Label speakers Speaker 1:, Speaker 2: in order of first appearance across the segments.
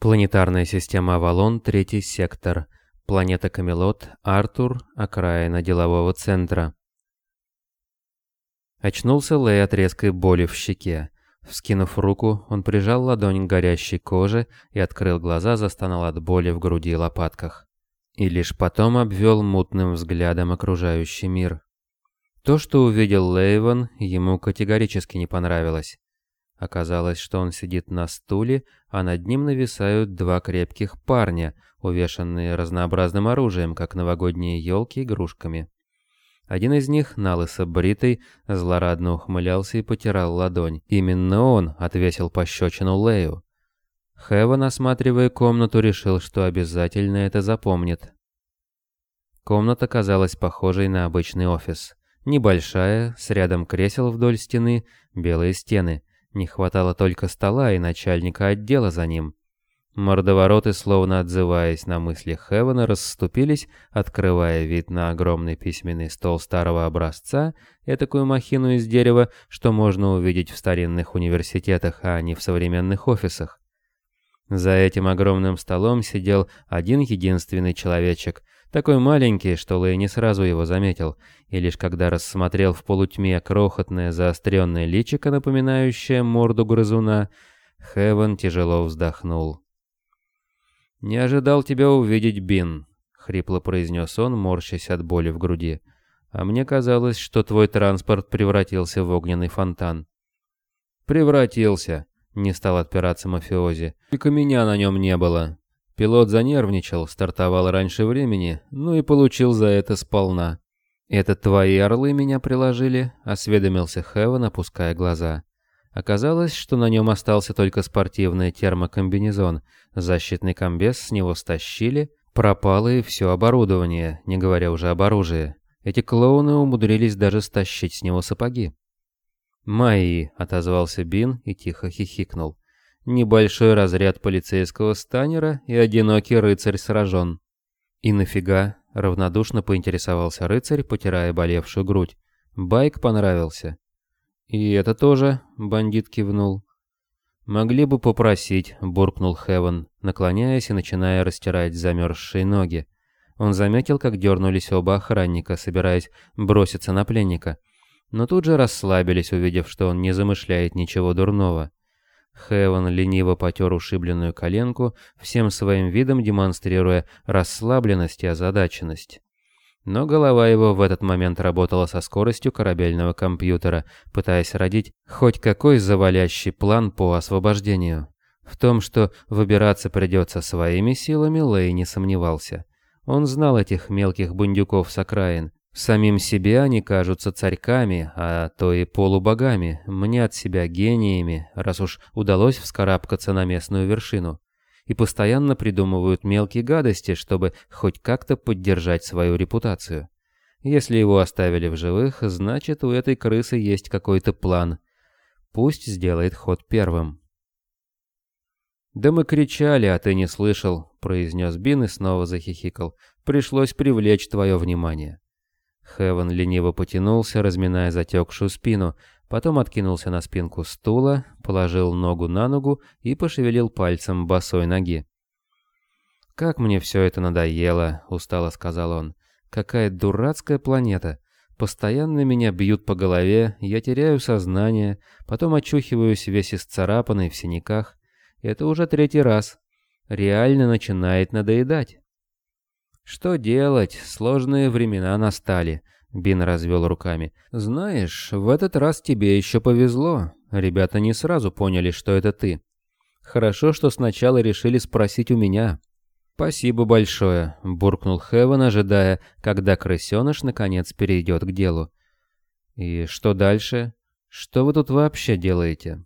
Speaker 1: Планетарная система Авалон, третий сектор. Планета Камелот, Артур, окраина делового центра. Очнулся Лэй от резкой боли в щеке. Вскинув руку, он прижал ладонь к горящей коже и открыл глаза, застонал от боли в груди и лопатках. И лишь потом обвел мутным взглядом окружающий мир. То, что увидел Лейвен, ему категорически не понравилось. Оказалось, что он сидит на стуле, а над ним нависают два крепких парня, увешанные разнообразным оружием, как новогодние елки игрушками. Один из них, налысо бритый, злорадно ухмылялся и потирал ладонь. Именно он отвесил пощечину Лею. Хэвен, осматривая комнату, решил, что обязательно это запомнит. Комната казалась похожей на обычный офис. Небольшая, с рядом кресел вдоль стены, белые стены. Не хватало только стола и начальника отдела за ним. Мордовороты, словно отзываясь на мысли Хевена, расступились, открывая вид на огромный письменный стол старого образца, этакую махину из дерева, что можно увидеть в старинных университетах, а не в современных офисах. За этим огромным столом сидел один единственный человечек, такой маленький, что Лэй не сразу его заметил, и лишь когда рассмотрел в полутьме крохотное заостренное личико, напоминающее морду грызуна, Хевен тяжело вздохнул. «Не ожидал тебя увидеть, Бин», — хрипло произнес он, морщась от боли в груди. «А мне казалось, что твой транспорт превратился в огненный фонтан». «Превратился», — не стал отпираться мафиози. «Только меня на нем не было. Пилот занервничал, стартовал раньше времени, ну и получил за это сполна». «Это твои орлы меня приложили?» — осведомился Хевен, опуская глаза. Оказалось, что на нем остался только спортивный термокомбинезон, защитный комбез с него стащили, пропало и все оборудование, не говоря уже об оружии. Эти клоуны умудрились даже стащить с него сапоги. «Мои», — отозвался Бин и тихо хихикнул. «Небольшой разряд полицейского станера и одинокий рыцарь сражен». «И нафига?» — равнодушно поинтересовался рыцарь, потирая болевшую грудь. «Байк понравился». «И это тоже?» — бандит кивнул. «Могли бы попросить», — буркнул Хевен, наклоняясь и начиная растирать замерзшие ноги. Он заметил, как дернулись оба охранника, собираясь броситься на пленника. Но тут же расслабились, увидев, что он не замышляет ничего дурного. Хевен лениво потер ушибленную коленку, всем своим видом демонстрируя расслабленность и озадаченность. Но голова его в этот момент работала со скоростью корабельного компьютера, пытаясь родить хоть какой завалящий план по освобождению. В том, что выбираться придется своими силами, Лэй не сомневался. Он знал этих мелких бундюков с окраин. Самим себе они кажутся царьками, а то и полубогами, мнят себя гениями, раз уж удалось вскарабкаться на местную вершину и постоянно придумывают мелкие гадости, чтобы хоть как-то поддержать свою репутацию. Если его оставили в живых, значит у этой крысы есть какой-то план. Пусть сделает ход первым. «Да мы кричали, а ты не слышал», — произнес Бин и снова захихикал. «Пришлось привлечь твое внимание». Хевен лениво потянулся, разминая затекшую спину, Потом откинулся на спинку стула, положил ногу на ногу и пошевелил пальцем босой ноги. «Как мне все это надоело», — устало сказал он. «Какая дурацкая планета. Постоянно меня бьют по голове, я теряю сознание, потом очухиваюсь весь исцарапанный в синяках. Это уже третий раз. Реально начинает надоедать». «Что делать? Сложные времена настали», Бин развел руками. «Знаешь, в этот раз тебе еще повезло. Ребята не сразу поняли, что это ты. Хорошо, что сначала решили спросить у меня». «Спасибо большое», — буркнул Хевен, ожидая, когда крысеныш наконец перейдет к делу. «И что дальше? Что вы тут вообще делаете?»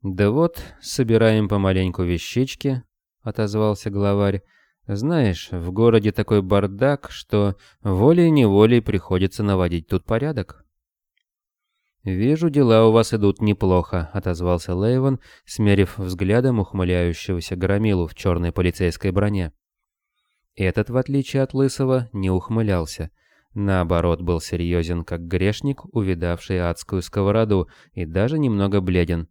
Speaker 1: «Да вот, собираем помаленьку вещички», — отозвался главарь. Знаешь, в городе такой бардак, что волей-неволей приходится наводить тут порядок. «Вижу, дела у вас идут неплохо», — отозвался Лейвен, смерив взглядом ухмыляющегося громилу в черной полицейской броне. Этот, в отличие от Лысого, не ухмылялся. Наоборот, был серьезен, как грешник, увидавший адскую сковороду, и даже немного бледен.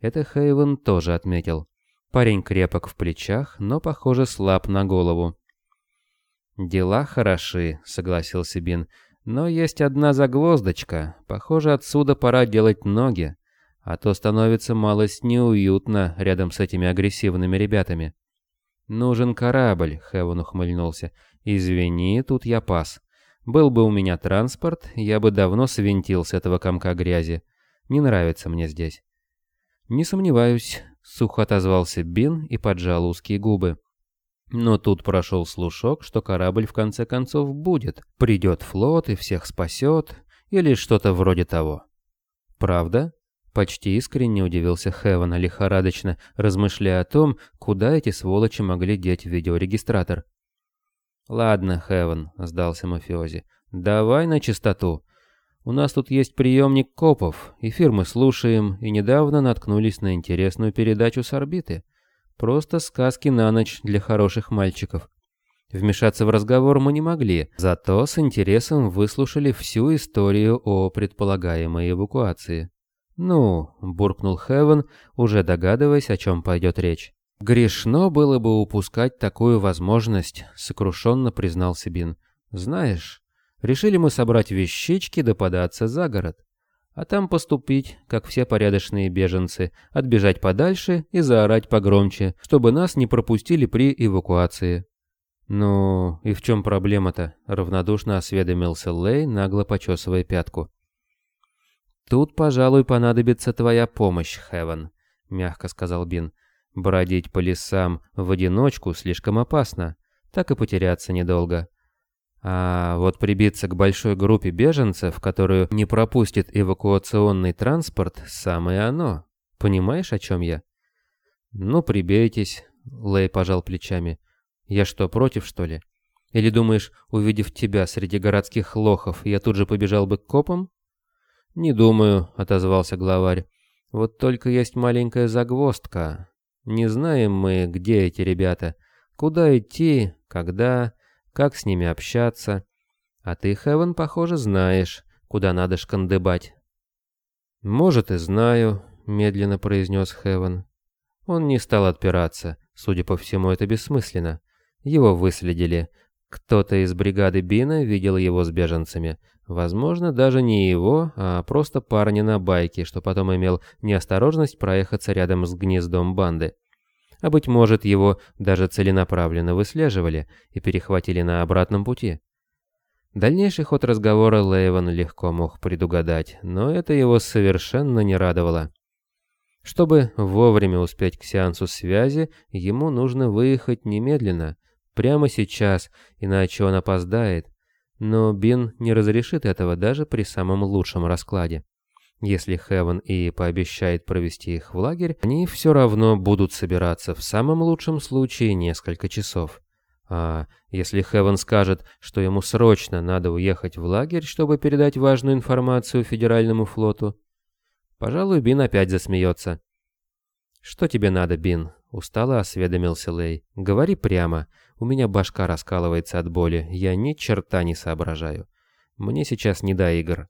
Speaker 1: Это Хейвен тоже отметил. Парень крепок в плечах, но, похоже, слаб на голову. «Дела хороши», — согласился Бин. «Но есть одна загвоздочка. Похоже, отсюда пора делать ноги. А то становится малость неуютно рядом с этими агрессивными ребятами». «Нужен корабль», — Хевен ухмыльнулся. «Извини, тут я пас. Был бы у меня транспорт, я бы давно свинтил с этого комка грязи. Не нравится мне здесь». «Не сомневаюсь», — сухо отозвался Бин и поджал узкие губы. Но тут прошел слушок, что корабль в конце концов будет. Придет флот и всех спасет, или что-то вроде того. «Правда?» Почти искренне удивился Хевен, лихорадочно размышляя о том, куда эти сволочи могли деть видеорегистратор. «Ладно, Хевен», — сдался мафиози, — «давай на чистоту. У нас тут есть приемник копов, эфир мы слушаем, и недавно наткнулись на интересную передачу с орбиты. Просто сказки на ночь для хороших мальчиков. Вмешаться в разговор мы не могли, зато с интересом выслушали всю историю о предполагаемой эвакуации. «Ну», — буркнул Хевен, уже догадываясь, о чем пойдет речь. «Грешно было бы упускать такую возможность», — сокрушенно признал Сибин. «Знаешь, решили мы собрать вещички да податься за город, а там поступить, как все порядочные беженцы, отбежать подальше и заорать погромче, чтобы нас не пропустили при эвакуации». «Ну, и в чем проблема-то?» — равнодушно осведомился Лей, нагло почесывая пятку. «Тут, пожалуй, понадобится твоя помощь, Хевен», — мягко сказал Бин. «Бродить по лесам в одиночку слишком опасно, так и потеряться недолго. А вот прибиться к большой группе беженцев, которую не пропустит эвакуационный транспорт, самое оно. Понимаешь, о чем я?» «Ну, прибейтесь», — Лэй пожал плечами. «Я что, против, что ли? Или думаешь, увидев тебя среди городских лохов, я тут же побежал бы к копам?» «Не думаю», — отозвался главарь. «Вот только есть маленькая загвоздка. Не знаем мы, где эти ребята, куда идти, когда, как с ними общаться. А ты, Хевен, похоже, знаешь, куда надо шкандыбать». «Может, и знаю», — медленно произнес Хевен. Он не стал отпираться. Судя по всему, это бессмысленно. Его выследили. Кто-то из бригады Бина видел его с беженцами. Возможно, даже не его, а просто парня на байке, что потом имел неосторожность проехаться рядом с гнездом банды. А быть может, его даже целенаправленно выслеживали и перехватили на обратном пути. Дальнейший ход разговора Лейван легко мог предугадать, но это его совершенно не радовало. Чтобы вовремя успеть к сеансу связи, ему нужно выехать немедленно, прямо сейчас, иначе он опоздает, но Бин не разрешит этого даже при самом лучшем раскладе. Если Хевен и пообещает провести их в лагерь, они все равно будут собираться в самом лучшем случае несколько часов. А если Хевен скажет, что ему срочно надо уехать в лагерь, чтобы передать важную информацию Федеральному флоту, пожалуй, Бин опять засмеется. «Что тебе надо, Бин?» — устало осведомился Лей. «Говори прямо. У меня башка раскалывается от боли. Я ни черта не соображаю. Мне сейчас не до игр».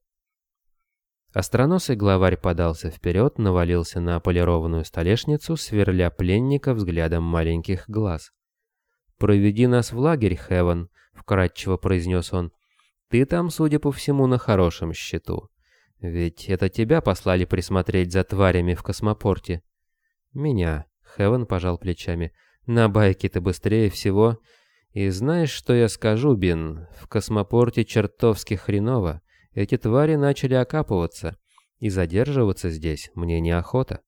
Speaker 1: Остроносый главарь подался вперед, навалился на полированную столешницу, сверля пленника взглядом маленьких глаз. «Проведи нас в лагерь, Хевен», — вкратчиво произнес он. «Ты там, судя по всему, на хорошем счету. Ведь это тебя послали присмотреть за тварями в космопорте». «Меня», — Хевен пожал плечами. «На байке ты быстрее всего. И знаешь, что я скажу, Бин? В космопорте чертовски хреново. Эти твари начали окапываться. И задерживаться здесь мне неохота».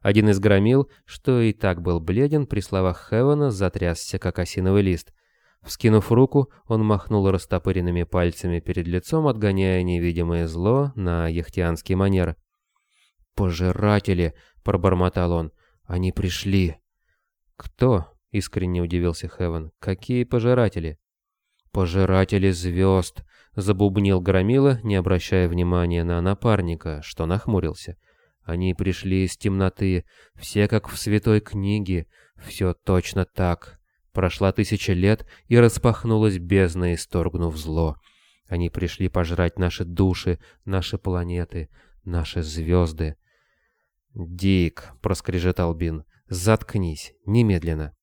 Speaker 1: Один из громил, что и так был бледен, при словах Хевена затрясся, как осиновый лист. Вскинув руку, он махнул растопыренными пальцами перед лицом, отгоняя невидимое зло на яхтианский манер. «Пожиратели!» пробормотал он. «Они пришли». «Кто?» — искренне удивился Хевен. «Какие пожиратели?» «Пожиратели звезд», — забубнил Громила, не обращая внимания на напарника, что нахмурился. «Они пришли из темноты, все как в святой книге, все точно так. Прошла тысяча лет, и распахнулась бездна, исторгнув зло. Они пришли пожрать наши души, наши планеты, наши звезды. «Дик», — проскрежетал Бин, Заткнись, немедленно.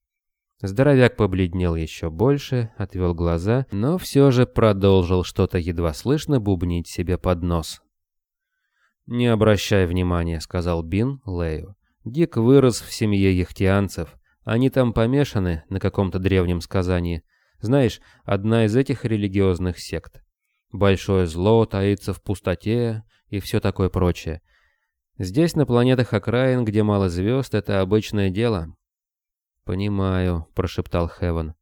Speaker 1: Здоровяк побледнел еще больше, отвел глаза, но все же продолжил что-то едва слышно бубнить себе под нос. «Не обращай внимания», — сказал Бин Лею. «Дик вырос в семье яхтианцев. Они там помешаны на каком-то древнем сказании. Знаешь, одна из этих религиозных сект. Большое зло таится в пустоте и все такое прочее. Здесь, на планетах окраин, где мало звезд, это обычное дело. «Понимаю», — прошептал Хевен.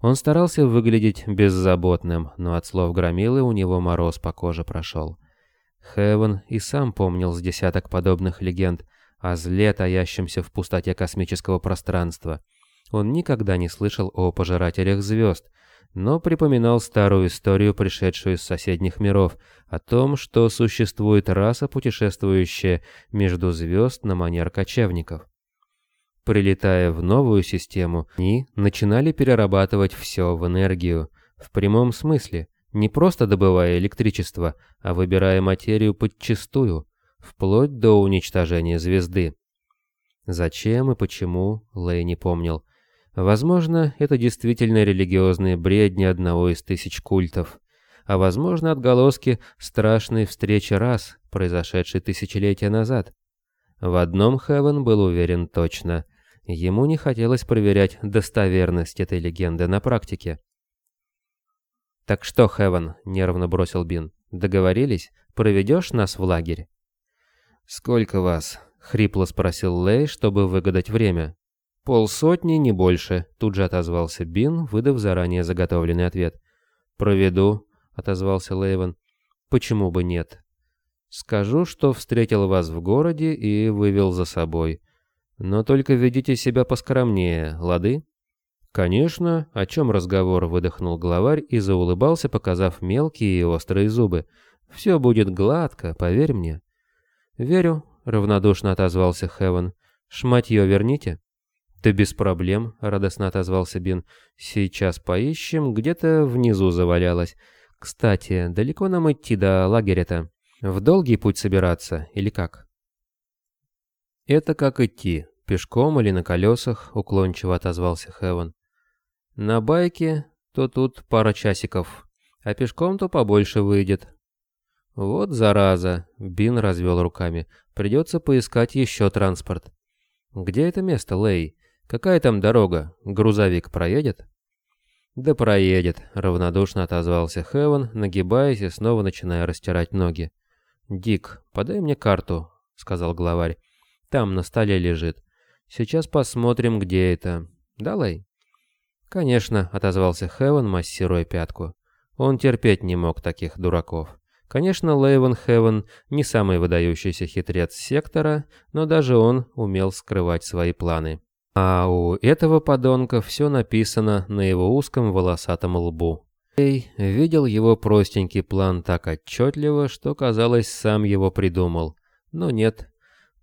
Speaker 1: Он старался выглядеть беззаботным, но от слов громилы у него мороз по коже прошел. Хевен и сам помнил с десяток подобных легенд о зле, таящемся в пустоте космического пространства. Он никогда не слышал о пожирателях звезд, но припоминал старую историю, пришедшую из соседних миров, о том, что существует раса, путешествующая между звезд на манер кочевников. Прилетая в новую систему, они начинали перерабатывать все в энергию, в прямом смысле, не просто добывая электричество, а выбирая материю подчистую, вплоть до уничтожения звезды. Зачем и почему, Лэй не помнил. Возможно, это действительно религиозные бредни одного из тысяч культов, а возможно отголоски страшной встречи рас, произошедшей тысячелетия назад. В одном Хевен был уверен точно – Ему не хотелось проверять достоверность этой легенды на практике. «Так что, Хевен?» — нервно бросил Бин. «Договорились? Проведешь нас в лагерь?» «Сколько вас?» — хрипло спросил Лей, чтобы выгадать время. «Полсотни, не больше», — тут же отозвался Бин, выдав заранее заготовленный ответ. «Проведу», — отозвался Лейвен. «Почему бы нет?» «Скажу, что встретил вас в городе и вывел за собой. Но только ведите себя поскромнее, лады?» «Конечно, о чем разговор?» — выдохнул главарь и заулыбался, показав мелкие и острые зубы. «Все будет гладко, поверь мне». «Верю», — равнодушно отозвался Хевен. «Шматье верните?» «Да без проблем», — радостно отозвался Бин. «Сейчас поищем, где-то внизу завалялось. Кстати, далеко нам идти до лагеря-то? В долгий путь собираться или как?» «Это как идти, пешком или на колесах», — уклончиво отозвался Хевен. «На байке то тут пара часиков, а пешком то побольше выйдет». «Вот зараза», — Бин развел руками, — «придется поискать еще транспорт». «Где это место, Лей? Какая там дорога? Грузовик проедет?» «Да проедет», — равнодушно отозвался Хевен, нагибаясь и снова начиная растирать ноги. «Дик, подай мне карту», — сказал главарь. Там на столе лежит. Сейчас посмотрим, где это. Далай. Конечно, отозвался Хевен, массируя пятку. Он терпеть не мог таких дураков. Конечно, Лейвен Хевен не самый выдающийся хитрец сектора, но даже он умел скрывать свои планы. А у этого подонка все написано на его узком волосатом лбу. Эй видел его простенький план так отчетливо, что, казалось, сам его придумал. Но нет,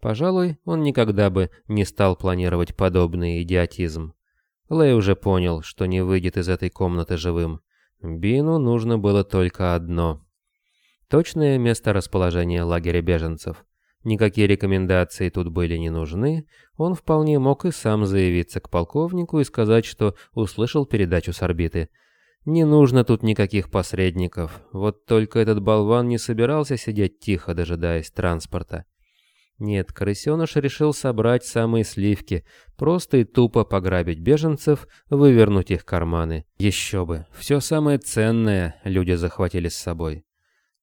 Speaker 1: Пожалуй, он никогда бы не стал планировать подобный идиотизм. Лэй уже понял, что не выйдет из этой комнаты живым. Бину нужно было только одно. Точное место расположения лагеря беженцев. Никакие рекомендации тут были не нужны, он вполне мог и сам заявиться к полковнику и сказать, что услышал передачу с орбиты. Не нужно тут никаких посредников, вот только этот болван не собирался сидеть тихо, дожидаясь транспорта. Нет, крысеныш решил собрать самые сливки, просто и тупо пограбить беженцев, вывернуть их карманы. Еще бы, все самое ценное люди захватили с собой.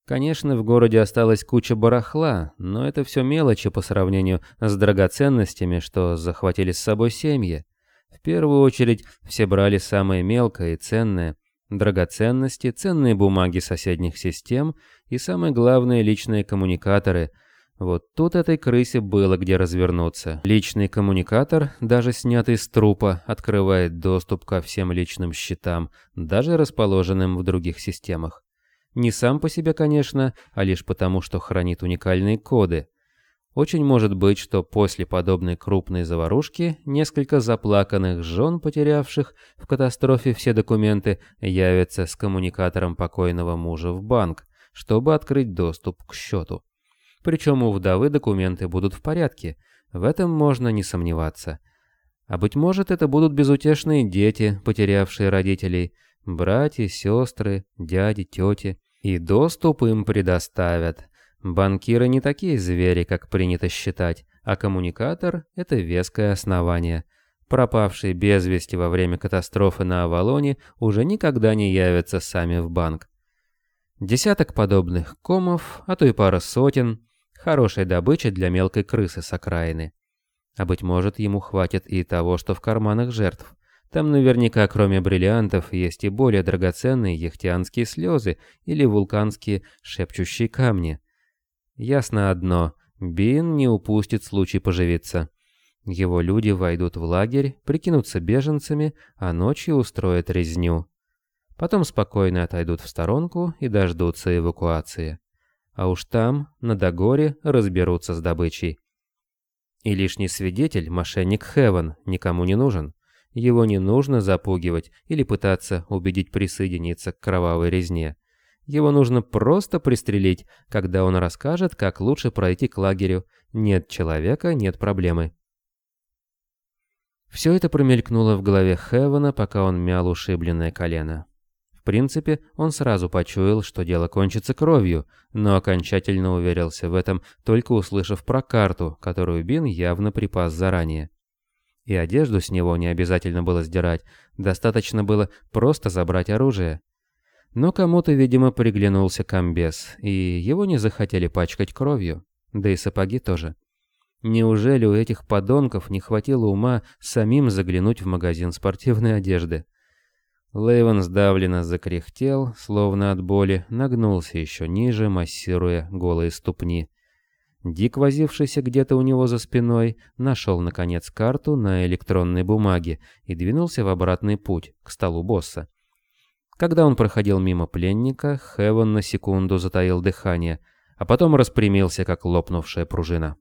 Speaker 1: Конечно, в городе осталась куча барахла, но это все мелочи по сравнению с драгоценностями, что захватили с собой семьи. В первую очередь все брали самое мелкое и ценное. Драгоценности, ценные бумаги соседних систем и, самое главное, личные коммуникаторы – вот тут этой крысе было где развернуться. Личный коммуникатор, даже снятый с трупа, открывает доступ ко всем личным счетам, даже расположенным в других системах. Не сам по себе, конечно, а лишь потому, что хранит уникальные коды. Очень может быть, что после подобной крупной заварушки несколько заплаканных жен, потерявших в катастрофе все документы, явятся с коммуникатором покойного мужа в банк, чтобы открыть доступ к счету. Причем у вдовы документы будут в порядке, в этом можно не сомневаться. А быть может, это будут безутешные дети, потерявшие родителей, братья, сестры, дяди, тети. И доступ им предоставят. Банкиры не такие звери, как принято считать, а коммуникатор – это веское основание. Пропавшие без вести во время катастрофы на Авалоне уже никогда не явятся сами в банк. Десяток подобных комов, а то и пара сотен – хорошая добыча для мелкой крысы с окраины. А быть может, ему хватит и того, что в карманах жертв. Там наверняка, кроме бриллиантов, есть и более драгоценные яхтианские слезы или вулканские шепчущие камни. Ясно одно, Бин не упустит случай поживиться. Его люди войдут в лагерь, прикинутся беженцами, а ночью устроят резню. Потом спокойно отойдут в сторонку и дождутся эвакуации. А уж там, на Дагоре, разберутся с добычей. И лишний свидетель, мошенник Хевен, никому не нужен. Его не нужно запугивать или пытаться убедить присоединиться к кровавой резне. Его нужно просто пристрелить, когда он расскажет, как лучше пройти к лагерю. Нет человека, нет проблемы. Все это промелькнуло в голове Хевена, пока он мял ушибленное колено. В принципе, он сразу почуял, что дело кончится кровью, но окончательно уверился в этом, только услышав про карту, которую Бин явно припас заранее. И одежду с него не обязательно было сдирать, достаточно было просто забрать оружие. Но кому-то, видимо, приглянулся комбез, и его не захотели пачкать кровью, да и сапоги тоже. Неужели у этих подонков не хватило ума самим заглянуть в магазин спортивной одежды? Лейвен сдавленно закряхтел, словно от боли, нагнулся еще ниже, массируя голые ступни. Дик, возившийся где-то у него за спиной, нашел, наконец, карту на электронной бумаге и двинулся в обратный путь, к столу босса. Когда он проходил мимо пленника, Хевен на секунду затаил дыхание, а потом распрямился, как лопнувшая пружина.